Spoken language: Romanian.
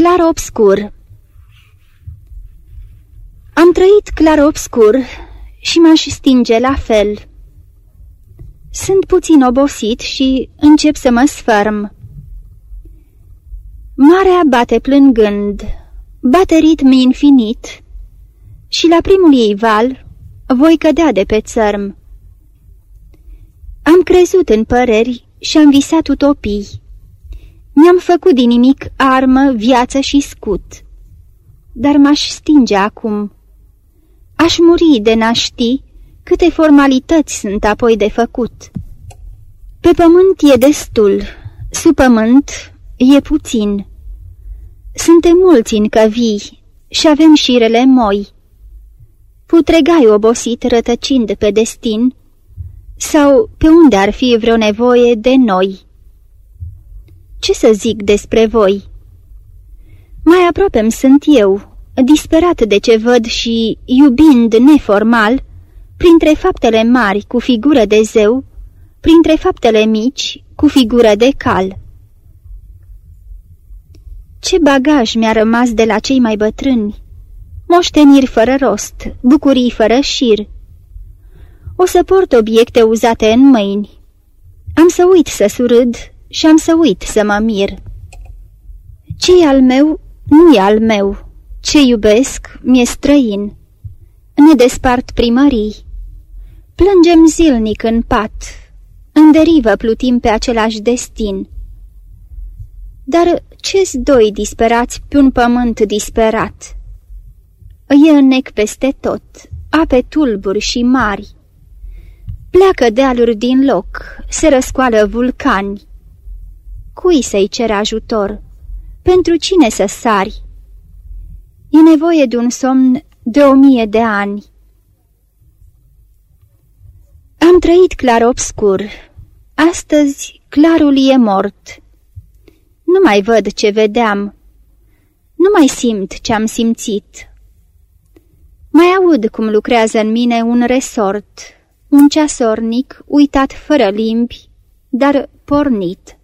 Clar-obscur Am trăit clar-obscur și m-aș stinge la fel. Sunt puțin obosit și încep să mă sfărm. Marea bate plângând, bate ritm infinit și la primul ei val voi cădea de pe țărm. Am crezut în păreri și am visat utopii. Mi-am făcut din nimic armă, viață și scut. Dar m-aș stinge acum. Aș muri de n ști câte formalități sunt apoi de făcut. Pe pământ e destul, sub pământ e puțin. Suntem mulți încă vii și avem șirele moi. Putregai obosit rătăcind pe destin, sau pe unde ar fi vreo nevoie de noi. Ce să zic despre voi? Mai aproape sunt eu, disperat de ce văd și iubind neformal, printre faptele mari cu figură de zeu, printre faptele mici cu figură de cal. Ce bagaj mi-a rămas de la cei mai bătrâni? Moșteniri fără rost, bucurii fără șir. O să port obiecte uzate în mâini. Am să uit să surâd și am să uit să mă mir. ce al meu nu e al meu. Ce iubesc mi-e străin. Ne despart primării. Plângem zilnic în pat. În derivă plutim pe același destin. Dar ce-s doi disperați pe un pământ disperat? E înnec peste tot, ape tulburi și mari. Pleacă dealuri din loc, se răscoală vulcani. Cui să-i cer ajutor? Pentru cine să sari? E nevoie de un somn de o mie de ani. Am trăit clar obscur. Astăzi clarul e mort. Nu mai văd ce vedeam. Nu mai simt ce am simțit. Mai aud cum lucrează în mine un resort, un ceasornic uitat fără limbi, dar pornit.